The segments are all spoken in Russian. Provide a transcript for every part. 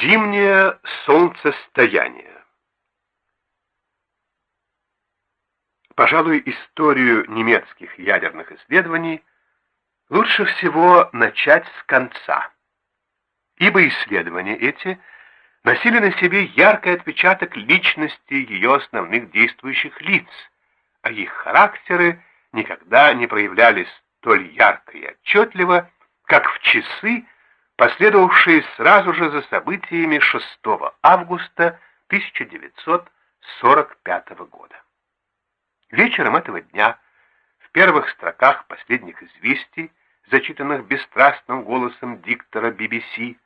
Зимнее солнцестояние. Пожалуй, историю немецких ядерных исследований лучше всего начать с конца, ибо исследования эти носили на себе яркий отпечаток личности ее основных действующих лиц, а их характеры никогда не проявлялись столь ярко и отчетливо, как в часы, последовавшие сразу же за событиями 6 августа 1945 года. Вечером этого дня в первых строках последних известий, зачитанных бесстрастным голосом диктора BBC,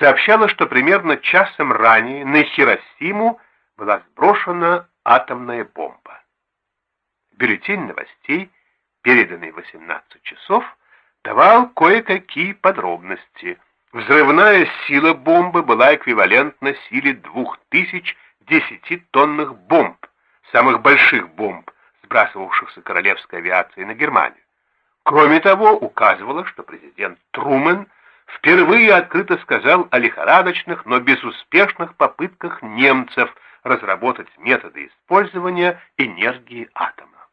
сообщалось, что примерно часом ранее на Хиросиму была сброшена атомная бомба. Бюллетень новостей, переданный в 18 часов, давал кое-какие подробности – Взрывная сила бомбы была эквивалентна силе 2000 десятитонных бомб, самых больших бомб, сбрасывавшихся королевской авиацией на Германию. Кроме того, указывало, что президент Трумэн впервые открыто сказал о лихорадочных, но безуспешных попытках немцев разработать методы использования энергии атома.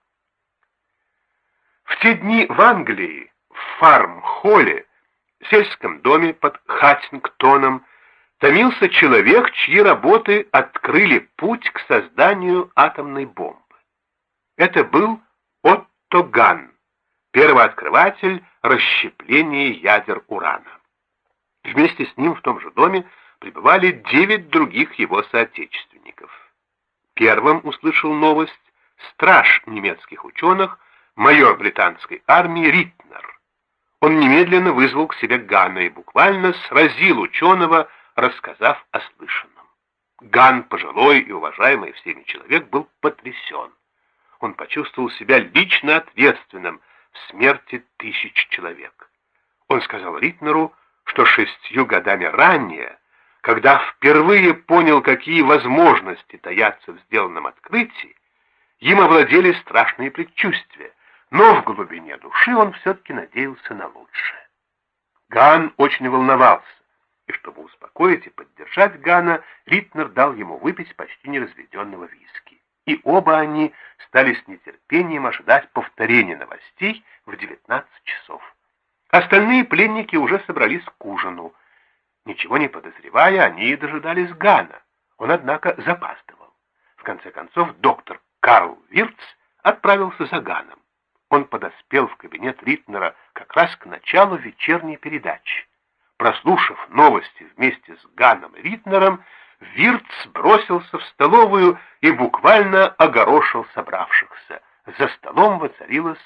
В те дни в Англии, в Фарм-Холле, сельском доме под Хаттингтоном томился человек, чьи работы открыли путь к созданию атомной бомбы. Это был Отто Ган, первооткрыватель расщепления ядер урана. Вместе с ним в том же доме пребывали девять других его соотечественников. Первым услышал новость страж немецких ученых, майор британской армии Ритнер он немедленно вызвал к себе Гана и буквально сразил ученого, рассказав о слышанном. Ган, пожилой и уважаемый всеми человек, был потрясен. Он почувствовал себя лично ответственным в смерти тысяч человек. Он сказал Ритнеру, что шестью годами ранее, когда впервые понял, какие возможности таятся в сделанном открытии, им овладели страшные предчувствия но в глубине души он все-таки надеялся на лучшее. Ган очень волновался, и чтобы успокоить и поддержать Гана, Ритнер дал ему выпить почти неразведенного виски. И оба они стали с нетерпением ожидать повторения новостей в 19 часов. Остальные пленники уже собрались к ужину. Ничего не подозревая, они дожидались Гана. Он, однако, запаздывал. В конце концов, доктор Карл Вирц отправился за Ганом он подоспел в кабинет Ритнера как раз к началу вечерней передачи. Прослушав новости вместе с Ганом Ритнером, Вирц бросился в столовую и буквально огорошил собравшихся. За столом воцарилось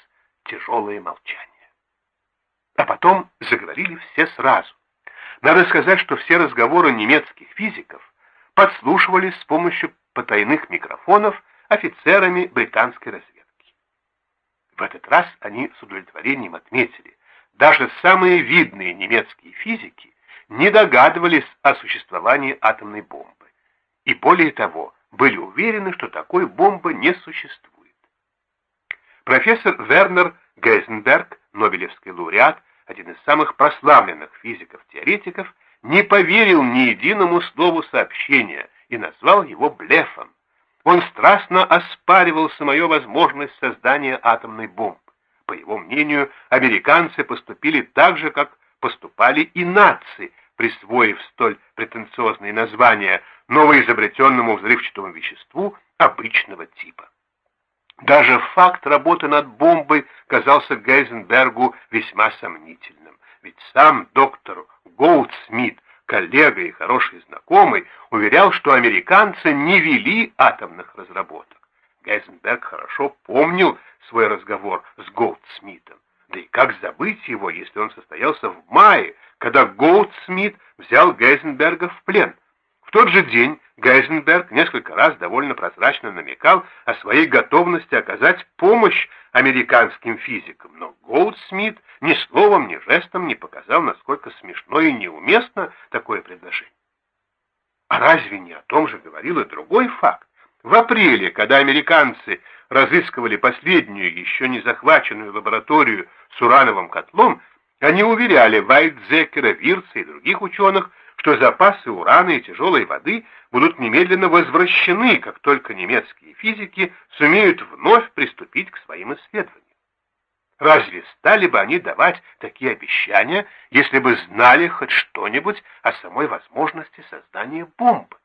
тяжелое молчание. А потом заговорили все сразу. Надо сказать, что все разговоры немецких физиков подслушивались с помощью потайных микрофонов офицерами британской разведки. В этот раз они с удовлетворением отметили, даже самые видные немецкие физики не догадывались о существовании атомной бомбы. И более того, были уверены, что такой бомбы не существует. Профессор Вернер Гейзенберг, Нобелевский лауреат, один из самых прославленных физиков-теоретиков, не поверил ни единому слову сообщения и назвал его блефом. Он страстно оспаривал самую возможность создания атомной бомбы. По его мнению, американцы поступили так же, как поступали и нации, присвоив столь претенциозные названия новоизобретенному взрывчатому веществу обычного типа. Даже факт работы над бомбой казался Гейзенбергу весьма сомнительным, ведь сам доктор Гоудсмит коллега и хороший знакомый, уверял, что американцы не вели атомных разработок. Гейзенберг хорошо помнил свой разговор с Гоудсмитом. Да и как забыть его, если он состоялся в мае, когда Гоудсмит взял Гейзенберга в плен? В тот же день Гейзенберг несколько раз довольно прозрачно намекал о своей готовности оказать помощь американским физикам, но Голдсмит ни словом, ни жестом не показал, насколько смешно и неуместно такое предложение. А разве не о том же говорил и другой факт? В апреле, когда американцы разыскивали последнюю, еще не захваченную лабораторию с урановым котлом, они уверяли Вайтзекера, Вирца и других ученых, что запасы урана и тяжелой воды будут немедленно возвращены, как только немецкие физики сумеют вновь приступить к своим исследованиям. Разве стали бы они давать такие обещания, если бы знали хоть что-нибудь о самой возможности создания бомбы?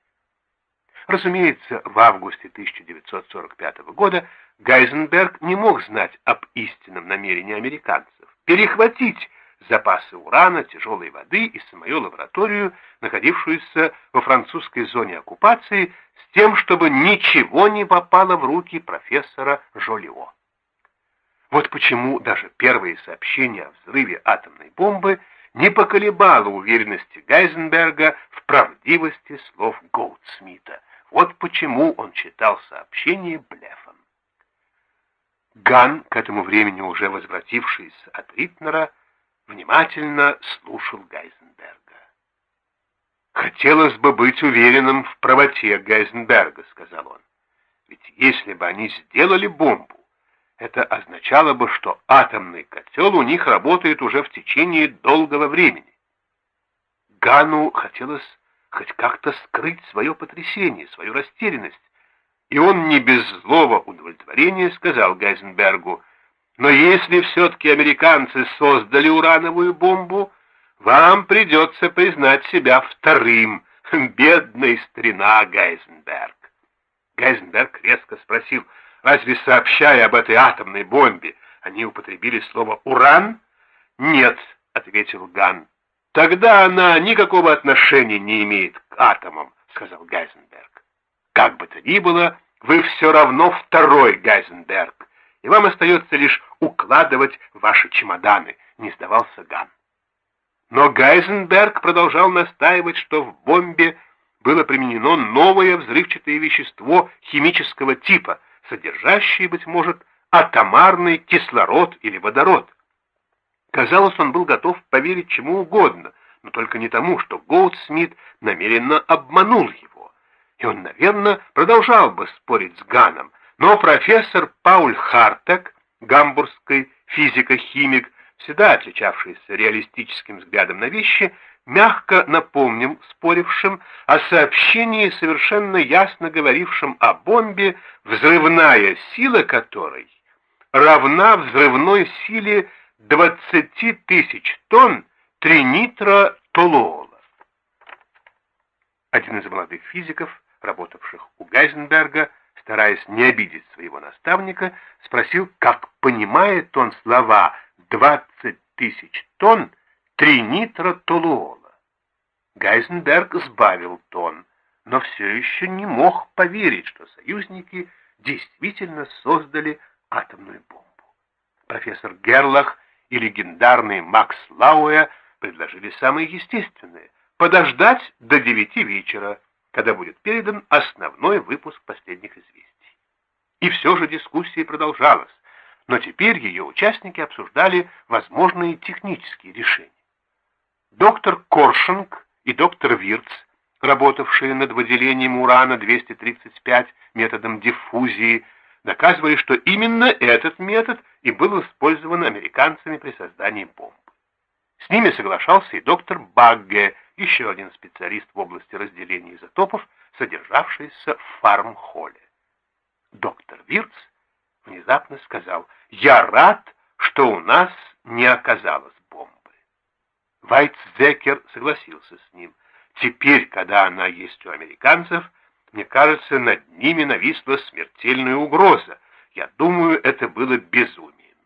Разумеется, в августе 1945 года Гайзенберг не мог знать об истинном намерении американцев перехватить запасы урана, тяжелой воды и самую лабораторию, находившуюся во французской зоне оккупации, с тем, чтобы ничего не попало в руки профессора Жолио. Вот почему даже первые сообщения о взрыве атомной бомбы не поколебало уверенности Гайзенберга в правдивости слов Гоутсмита. Вот почему он читал сообщение блефом. Ган, к этому времени уже возвратившийся от Ритнера, внимательно слушал Гайзенберга. «Хотелось бы быть уверенным в правоте Гайзенберга», — сказал он. «Ведь если бы они сделали бомбу, это означало бы, что атомный котел у них работает уже в течение долгого времени. Гану хотелось хоть как-то скрыть свое потрясение, свою растерянность, и он не без злого удовлетворения сказал Гайзенбергу, «Но если все-таки американцы создали урановую бомбу, вам придется признать себя вторым, бедный старина Гайзенберг». Гайзенберг резко спросил, «Разве, сообщая об этой атомной бомбе, они употребили слово «уран»?» «Нет», — ответил Ган. «Тогда она никакого отношения не имеет к атомам», — сказал Гайзенберг. Как бы то ни было, вы все равно второй Гайзенберг, и вам остается лишь укладывать ваши чемоданы, не сдавался Ган. Но Гайзенберг продолжал настаивать, что в бомбе было применено новое взрывчатое вещество химического типа, содержащее, быть может, атомарный кислород или водород. Казалось, он был готов поверить чему угодно, но только не тому, что Гоудсмит намеренно обманул его и он, наверное, продолжал бы спорить с Ганом, но профессор Пауль Хартек, гамбургский физико-химик, всегда отличавшийся реалистическим взглядом на вещи, мягко напомнил спорившим о сообщении, совершенно ясно говорившем о бомбе, взрывная сила которой равна взрывной силе 20 тысяч тонн тринитротолуола. Один из молодых физиков работавших у Гайзенберга, стараясь не обидеть своего наставника, спросил, как понимает он слова «двадцать тысяч тонн тринитротолуола». Гайзенберг сбавил тон, но все еще не мог поверить, что союзники действительно создали атомную бомбу. Профессор Герлах и легендарный Макс Лауэ предложили самое естественное — подождать до девяти вечера, когда будет передан основной выпуск последних известий. И все же дискуссия продолжалась, но теперь ее участники обсуждали возможные технические решения. Доктор Коршинг и доктор Вирц, работавшие над выделением урана-235 методом диффузии, доказывали, что именно этот метод и был использован американцами при создании бомб. С ними соглашался и доктор Багге, еще один специалист в области разделения изотопов, содержавшийся в фармхолле. Доктор Вирц внезапно сказал, «Я рад, что у нас не оказалось бомбы». Вайтзекер согласился с ним. «Теперь, когда она есть у американцев, мне кажется, над ними нависла смертельная угроза. Я думаю, это было безумием».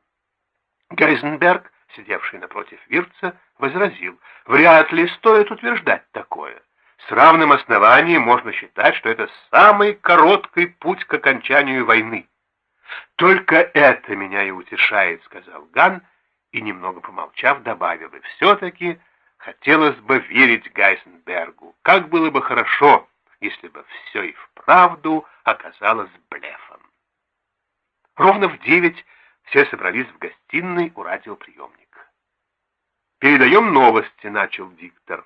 Гайзенберг сидевший напротив Вирца, возразил, «Вряд ли стоит утверждать такое. С равным основанием можно считать, что это самый короткий путь к окончанию войны». «Только это меня и утешает», — сказал Ган, и, немного помолчав, добавил, «И все-таки хотелось бы верить Гайсенбергу. Как было бы хорошо, если бы все и вправду оказалось блефом». Ровно в девять все собрались в гостиной у радиоприемника. «Передаем новости», — начал диктор.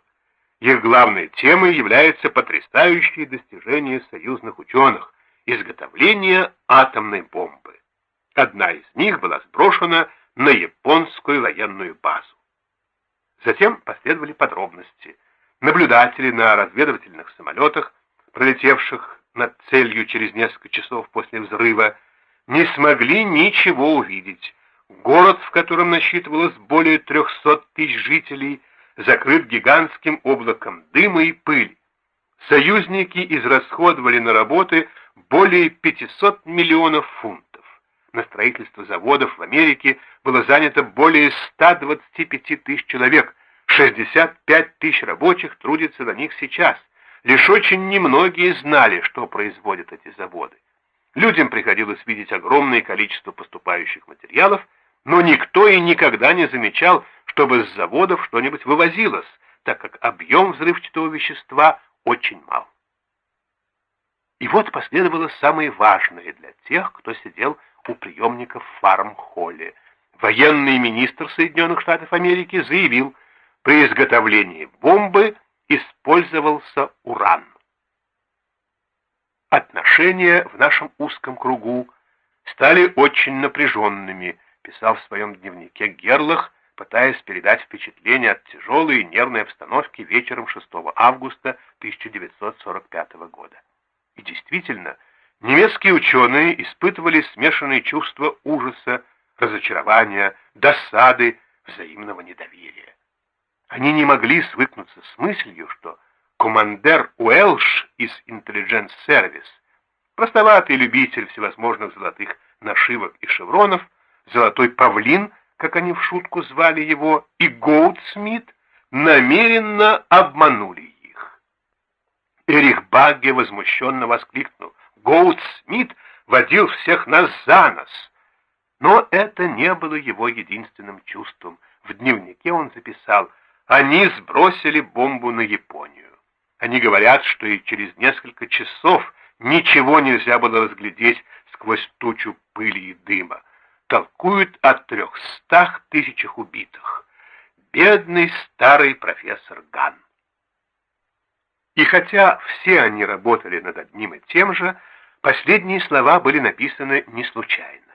Их главной темой является потрясающее достижение союзных ученых — изготовление атомной бомбы. Одна из них была сброшена на японскую военную базу. Затем последовали подробности. наблюдатели на разведывательных самолетах, пролетевших над целью через несколько часов после взрыва, не смогли ничего увидеть. Город, в котором насчитывалось более 300 тысяч жителей, закрыт гигантским облаком дыма и пыли. Союзники израсходовали на работы более 500 миллионов фунтов. На строительство заводов в Америке было занято более 125 тысяч человек, 65 тысяч рабочих трудятся на них сейчас. Лишь очень немногие знали, что производят эти заводы. Людям приходилось видеть огромное количество поступающих материалов, но никто и никогда не замечал, чтобы с заводов что-нибудь вывозилось, так как объем взрывчатого вещества очень мал. И вот последовало самое важное для тех, кто сидел у приемников в фарм-холле. Военный министр Соединенных Штатов Америки заявил, при изготовлении бомбы использовался уран. Отношения в нашем узком кругу стали очень напряженными, писал в своем дневнике Герлах, пытаясь передать впечатление от тяжелой и нервной обстановки вечером 6 августа 1945 года. И действительно, немецкие ученые испытывали смешанные чувства ужаса, разочарования, досады, взаимного недоверия. Они не могли свыкнуться с мыслью, что командер Уэлш из Intelligence Service, простоватый любитель всевозможных золотых нашивок и шевронов, золотой павлин, как они в шутку звали его, и Гоутсмит намеренно обманули их. Эрих Багге возмущенно воскликнул. Гоутсмит водил всех нас за нос. Но это не было его единственным чувством. В дневнике он записал «Они сбросили бомбу на Японию». Они говорят, что и через несколько часов ничего нельзя было разглядеть сквозь тучу пыли и дыма. Толкуют о трехстах тысячах убитых. Бедный старый профессор Ган. И хотя все они работали над одним и тем же, последние слова были написаны не случайно.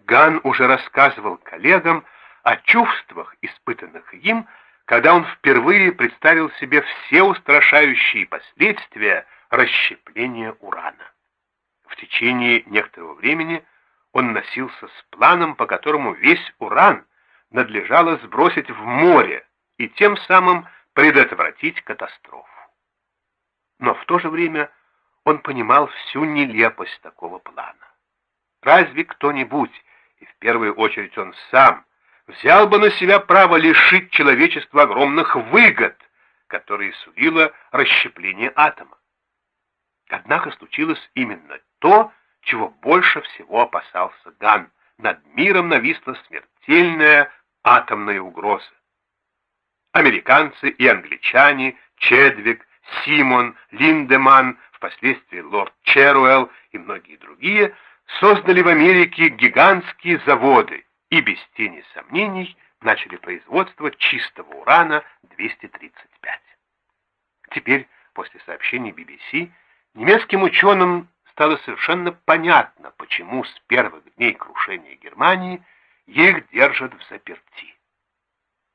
Ган уже рассказывал коллегам о чувствах, испытанных им, когда он впервые представил себе все устрашающие последствия расщепления урана. В течение некоторого времени он носился с планом, по которому весь уран надлежало сбросить в море и тем самым предотвратить катастрофу. Но в то же время он понимал всю нелепость такого плана. Разве кто-нибудь, и в первую очередь он сам, взял бы на себя право лишить человечества огромных выгод, которые сулило расщепление атома. Однако случилось именно то, чего больше всего опасался Ган. Над миром нависла смертельная атомная угроза. Американцы и англичане, Чедвик, Симон, Линдеман, впоследствии лорд Черуэлл и многие другие создали в Америке гигантские заводы, и без тени сомнений начали производство чистого урана-235. Теперь, после сообщений BBC, немецким ученым стало совершенно понятно, почему с первых дней крушения Германии их держат в заперти.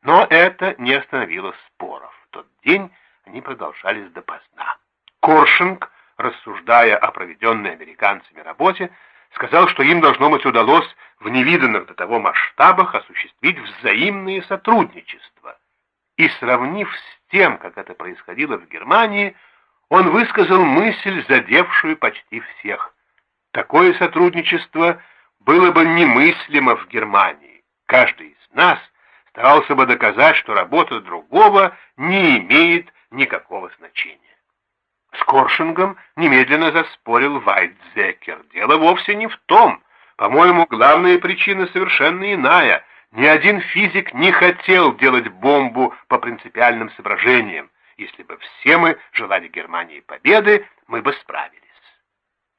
Но это не остановило споров. В тот день они продолжались допоздна. Коршинг, рассуждая о проведенной американцами работе, сказал, что им должно быть удалось в невиданных до того масштабах осуществить взаимное сотрудничество. И сравнив с тем, как это происходило в Германии, он высказал мысль, задевшую почти всех. Такое сотрудничество было бы немыслимо в Германии. Каждый из нас старался бы доказать, что работа другого не имеет никакого значения. Коршингом немедленно заспорил Вайтзекер. Дело вовсе не в том. По-моему, главная причина совершенно иная. Ни один физик не хотел делать бомбу по принципиальным соображениям. Если бы все мы желали Германии победы, мы бы справились.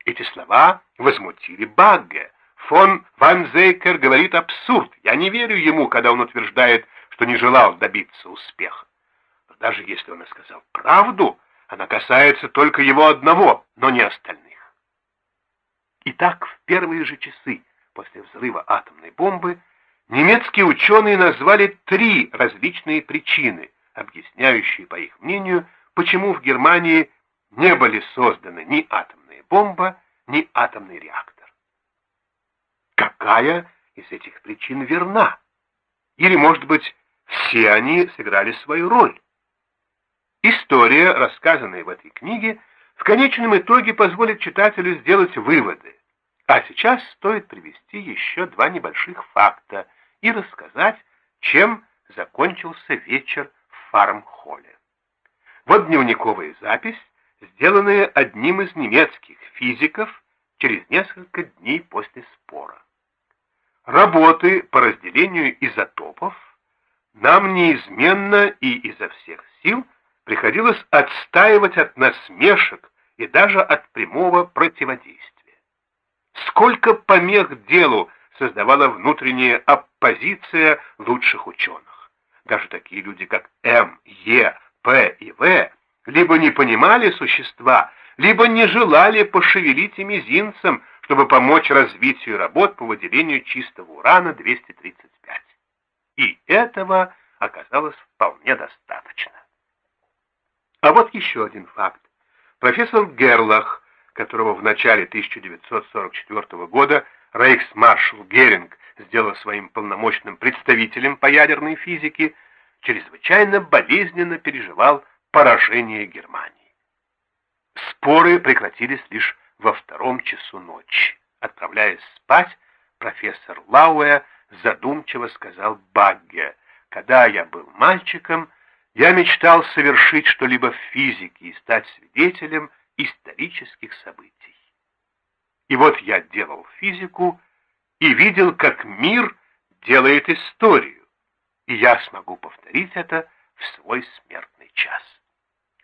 Эти слова возмутили Багге. Фон Ванзейкер говорит абсурд. Я не верю ему, когда он утверждает, что не желал добиться успеха. Но даже если он и сказал правду, она касается только его одного, но не остальных. Итак, в первые же часы после взрыва атомной бомбы немецкие ученые назвали три различные причины, объясняющие, по их мнению, почему в Германии не были созданы ни атомная бомба, ни атомный реактор. Какая из этих причин верна? Или, может быть, все они сыграли свою роль? История, рассказанная в этой книге, в конечном итоге позволит читателю сделать выводы. А сейчас стоит привести еще два небольших факта и рассказать, чем закончился вечер в фармхолле. Вот дневниковая запись, сделанная одним из немецких физиков через несколько дней после спора. Работы по разделению изотопов нам неизменно и изо всех сил приходилось отстаивать от насмешек и даже от прямого противодействия. Сколько помех делу создавала внутренняя оппозиция лучших ученых. Даже такие люди, как М, Е, П и В, либо не понимали существа, либо не желали пошевелить и мизинцем, чтобы помочь развитию работ по выделению чистого урана-235. И этого оказалось вполне достаточно. А вот еще один факт. Профессор Герлах, которого в начале 1944 года рейхсмаршал Геринг сделал своим полномочным представителем по ядерной физике, чрезвычайно болезненно переживал поражение Германии. Споры прекратились лишь во втором часу ночи. Отправляясь спать, профессор Лауэ задумчиво сказал Багге, «Когда я был мальчиком, я мечтал совершить что-либо в физике и стать свидетелем исторических событий. И вот я делал физику и видел, как мир делает историю, и я смогу повторить это в свой смертный час».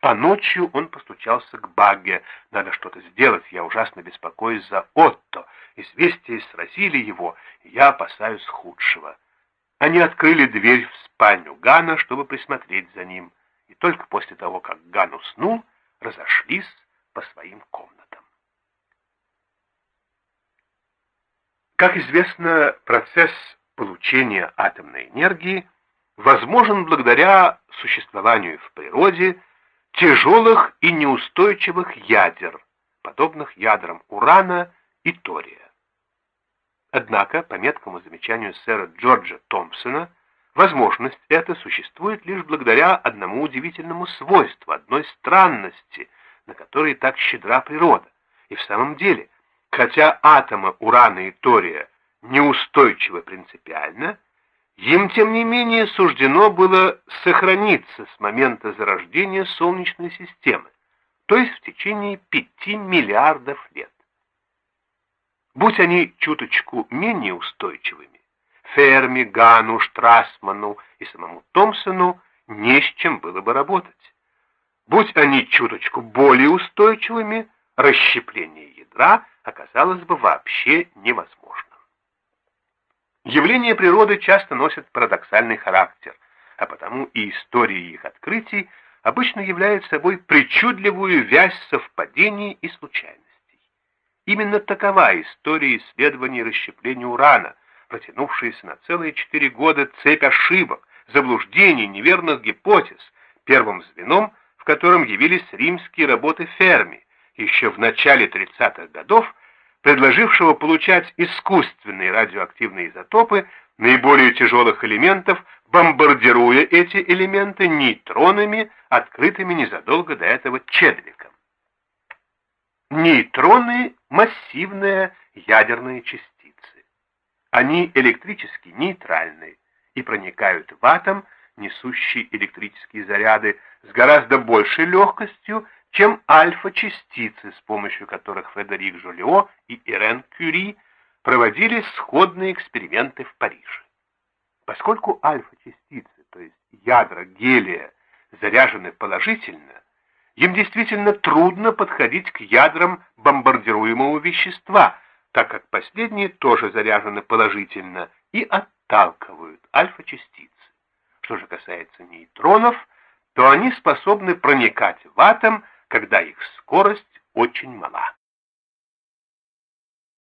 А ночью он постучался к Багге. Надо что-то сделать, я ужасно беспокоюсь за Отто. Известия сразили его, и я опасаюсь худшего. Они открыли дверь в спальню Гана, чтобы присмотреть за ним, и только после того, как Ган уснул, разошлись по своим комнатам. Как известно, процесс получения атомной энергии возможен благодаря существованию в природе тяжелых и неустойчивых ядер, подобных ядрам урана и тория. Однако, по меткому замечанию сэра Джорджа Томпсона, возможность эта существует лишь благодаря одному удивительному свойству, одной странности, на которой так щедра природа. И в самом деле, хотя атомы урана и тория неустойчивы принципиально, им, тем не менее, суждено было сохраниться с момента зарождения Солнечной системы, то есть в течение пяти миллиардов лет. Будь они чуточку менее устойчивыми, Ферми, Гану, Штрасману и самому Томпсону не с чем было бы работать. Будь они чуточку более устойчивыми, расщепление ядра оказалось бы вообще невозможно. Явления природы часто носят парадоксальный характер, а потому и история их открытий обычно является собой причудливую вязь совпадений и случайностей. Именно такова история исследований расщепления урана, протянувшаяся на целые четыре года цепь ошибок, заблуждений, неверных гипотез, первым звеном, в котором явились римские работы Ферми, еще в начале 30-х годов, предложившего получать искусственные радиоактивные изотопы наиболее тяжелых элементов, бомбардируя эти элементы нейтронами, открытыми незадолго до этого Чедвиком. Нейтроны — массивные ядерные частицы. Они электрически нейтральны и проникают в атом, несущий электрические заряды, с гораздо большей легкостью, чем альфа-частицы, с помощью которых Фредерик Жолио и Ирен Кюри проводили сходные эксперименты в Париже. Поскольку альфа-частицы, то есть ядра гелия, заряжены положительно, им действительно трудно подходить к ядрам бомбардируемого вещества, так как последние тоже заряжены положительно и отталкивают альфа-частицы. Что же касается нейтронов, то они способны проникать в атом, когда их скорость очень мала.